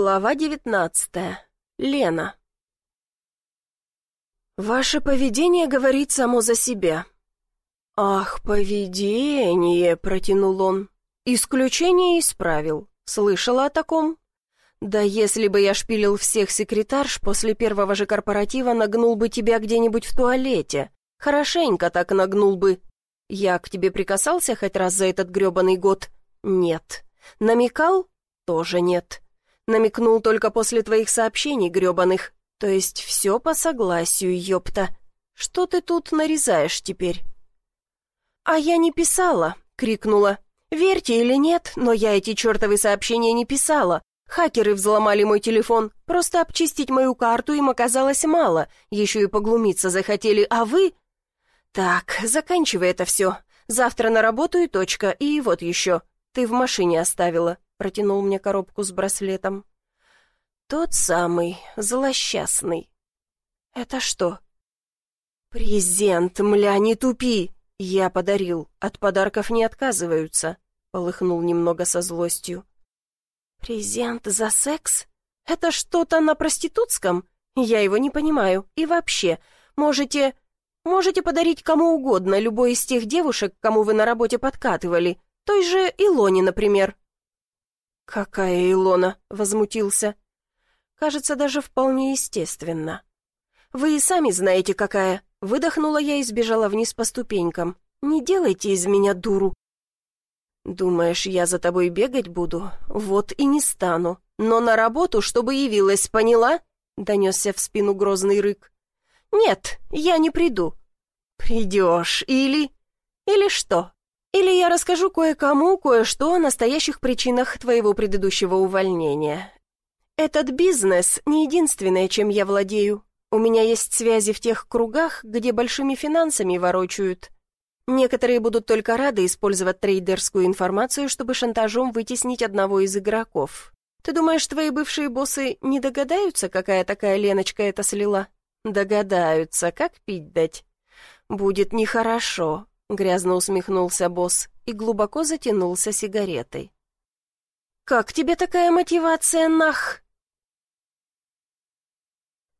Глава девятнадцатая. Лена. «Ваше поведение говорит само за себя». «Ах, поведение!» — протянул он. «Исключение исправил. Слышала о таком?» «Да если бы я шпилил всех секретарш, после первого же корпоратива нагнул бы тебя где-нибудь в туалете. Хорошенько так нагнул бы. Я к тебе прикасался хоть раз за этот гребаный год? Нет. Намекал? Тоже нет. Намекнул только после твоих сообщений гребаных. То есть все по согласию, ёпта. Что ты тут нарезаешь теперь?» «А я не писала!» — крикнула. «Верьте или нет, но я эти чертовы сообщения не писала. Хакеры взломали мой телефон. Просто обчистить мою карту им оказалось мало. Еще и поглумиться захотели, а вы...» «Так, заканчивай это все. Завтра на работу и точка. И вот еще. Ты в машине оставила протянул мне коробку с браслетом. «Тот самый, злосчастный». «Это что?» «Презент, мля, не тупи! Я подарил, от подарков не отказываются», — полыхнул немного со злостью. «Презент за секс? Это что-то на проститутском? Я его не понимаю. И вообще, можете... Можете подарить кому угодно, любой из тех девушек, кому вы на работе подкатывали. Той же Илоне, например. «Какая Илона?» — возмутился. «Кажется, даже вполне естественно». «Вы и сами знаете, какая». Выдохнула я и сбежала вниз по ступенькам. «Не делайте из меня дуру». «Думаешь, я за тобой бегать буду? Вот и не стану. Но на работу, чтобы явилась, поняла?» Донесся в спину грозный рык. «Нет, я не приду». «Придешь, или...» «Или что?» Или я расскажу кое-кому кое-что о настоящих причинах твоего предыдущего увольнения. Этот бизнес не единственное, чем я владею. У меня есть связи в тех кругах, где большими финансами ворочают. Некоторые будут только рады использовать трейдерскую информацию, чтобы шантажом вытеснить одного из игроков. Ты думаешь, твои бывшие боссы не догадаются, какая такая Леночка это слила? Догадаются, как пить дать. Будет нехорошо, Грязно усмехнулся босс и глубоко затянулся сигаретой. «Как тебе такая мотивация, нах?»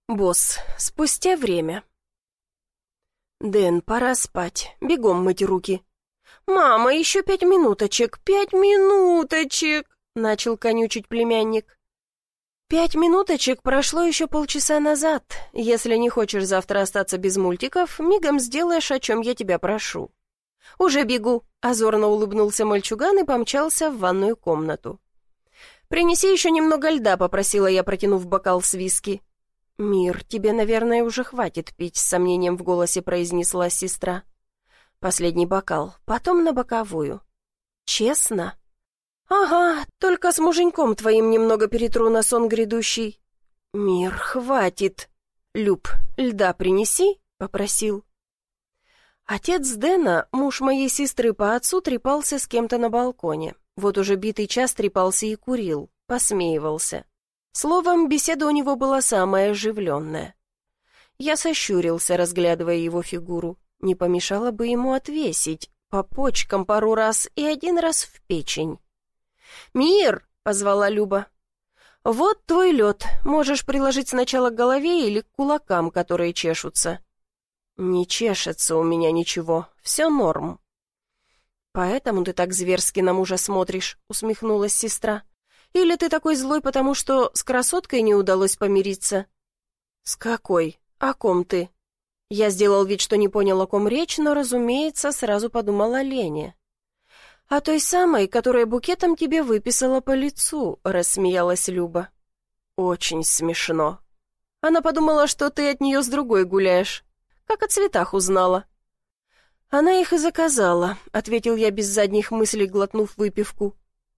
Босс, спустя время. «Дэн, пора спать. Бегом мыть руки». «Мама, еще пять минуточек, пять минуточек!» — начал конючить племянник. «Пять минуточек прошло еще полчаса назад. Если не хочешь завтра остаться без мультиков, мигом сделаешь, о чем я тебя прошу». «Уже бегу», — озорно улыбнулся мальчуган и помчался в ванную комнату. «Принеси еще немного льда», — попросила я, протянув бокал с виски. «Мир, тебе, наверное, уже хватит пить», — с сомнением в голосе произнесла сестра. «Последний бокал, потом на боковую». «Честно?» «Ага, только с муженьком твоим немного перетру на сон грядущий». «Мир, хватит». «Люб, льда принеси», — попросил. Отец Дэна, муж моей сестры по отцу, трепался с кем-то на балконе. Вот уже битый час трепался и курил, посмеивался. Словом, беседа у него была самая оживленная. Я сощурился, разглядывая его фигуру. Не помешало бы ему отвесить, по почкам пару раз и один раз в печень. «Мир!» — позвала Люба. «Вот твой лед. Можешь приложить сначала к голове или к кулакам, которые чешутся. «Не чешется у меня ничего, все норм». «Поэтому ты так зверски на мужа смотришь», — усмехнулась сестра. «Или ты такой злой, потому что с красоткой не удалось помириться?» «С какой? О ком ты?» Я сделал вид, что не понял, о ком речь, но, разумеется, сразу подумал о Лене. «О той самой, которая букетом тебе выписала по лицу», — рассмеялась Люба. «Очень смешно. Она подумала, что ты от нее с другой гуляешь. Как о цветах узнала?» «Она их и заказала», — ответил я без задних мыслей, глотнув выпивку.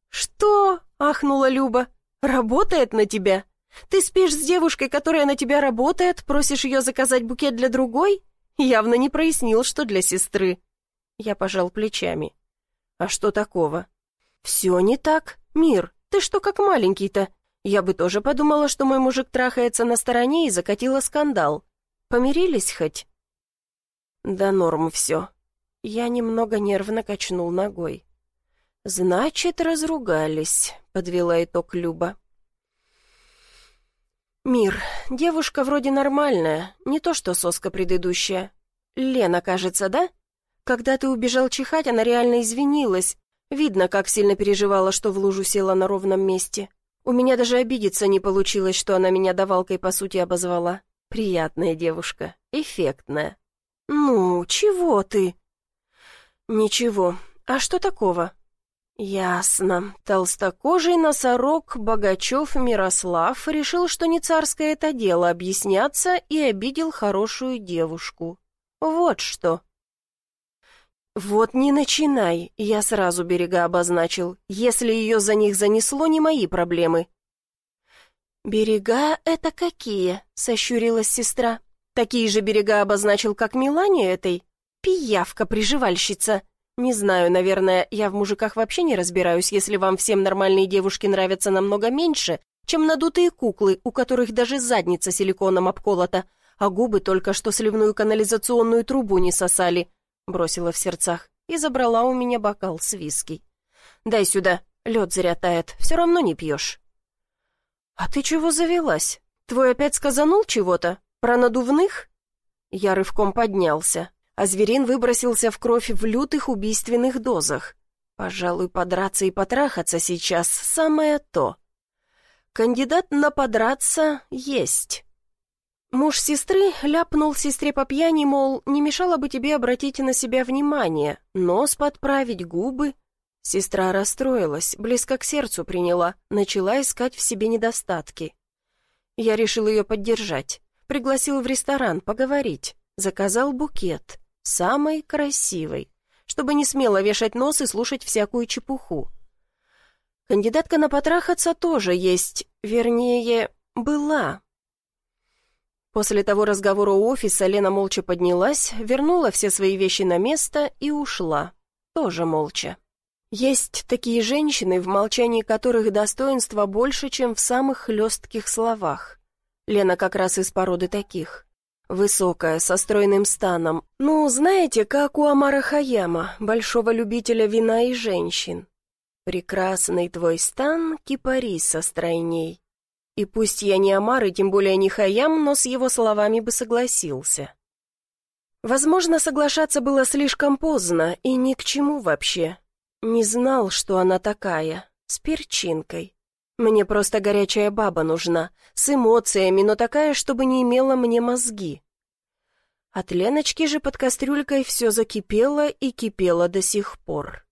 «Что?» — ахнула Люба. «Работает на тебя? Ты спишь с девушкой, которая на тебя работает, просишь ее заказать букет для другой? Явно не прояснил, что для сестры». Я пожал плечами. «А что такого?» «Все не так. Мир, ты что как маленький-то? Я бы тоже подумала, что мой мужик трахается на стороне и закатила скандал. Помирились хоть?» Да норм все. Я немного нервно качнул ногой. «Значит, разругались», — подвела итог Люба. «Мир, девушка вроде нормальная, не то что соска предыдущая. Лена, кажется, да? Когда ты убежал чихать, она реально извинилась. Видно, как сильно переживала, что в лужу села на ровном месте. У меня даже обидеться не получилось, что она меня давалкой по сути обозвала. Приятная девушка, эффектная. Ну, чего ты? Ничего. А что такого? Ясно. Толстокожий носорог Богачев Мирослав решил, что не царское это дело объясняться и обидел хорошую девушку. Вот что. Вот не начинай, я сразу берега обозначил. Если ее за них занесло, не мои проблемы. «Берега — это какие?» — сощурилась сестра. «Такие же берега обозначил, как Милане этой? Пиявка-приживальщица. Не знаю, наверное, я в мужиках вообще не разбираюсь, если вам всем нормальные девушки нравятся намного меньше, чем надутые куклы, у которых даже задница силиконом обколота, а губы только что сливную канализационную трубу не сосали», — бросила в сердцах и забрала у меня бокал с виски. «Дай сюда, лед зря тает, все равно не пьешь». «А ты чего завелась? Твой опять сказанул чего-то? Про надувных?» Я рывком поднялся, а зверин выбросился в кровь в лютых убийственных дозах. Пожалуй, подраться и потрахаться сейчас самое то. Кандидат на подраться есть. Муж сестры ляпнул сестре по пьяни, мол, не мешало бы тебе обратить на себя внимание, нос подправить, губы. Сестра расстроилась, близко к сердцу приняла, начала искать в себе недостатки. Я решил ее поддержать, пригласил в ресторан поговорить, заказал букет, самый красивый, чтобы не смело вешать нос и слушать всякую чепуху. Кандидатка на потрахаться тоже есть, вернее, была, После того разговора у офиса Лена молча поднялась, вернула все свои вещи на место и ушла. Тоже молча. Есть такие женщины, в молчании которых достоинства больше, чем в самых хлестких словах. Лена как раз из породы таких. Высокая, со стройным станом. Ну, знаете, как у Амара Хаяма, большого любителя вина и женщин. Прекрасный твой стан, кипариса стройней. И пусть я не Амар и тем более не Хаям, но с его словами бы согласился. Возможно, соглашаться было слишком поздно и ни к чему вообще. Не знал, что она такая, с перчинкой. Мне просто горячая баба нужна, с эмоциями, но такая, чтобы не имела мне мозги. От Леночки же под кастрюлькой все закипело и кипело до сих пор.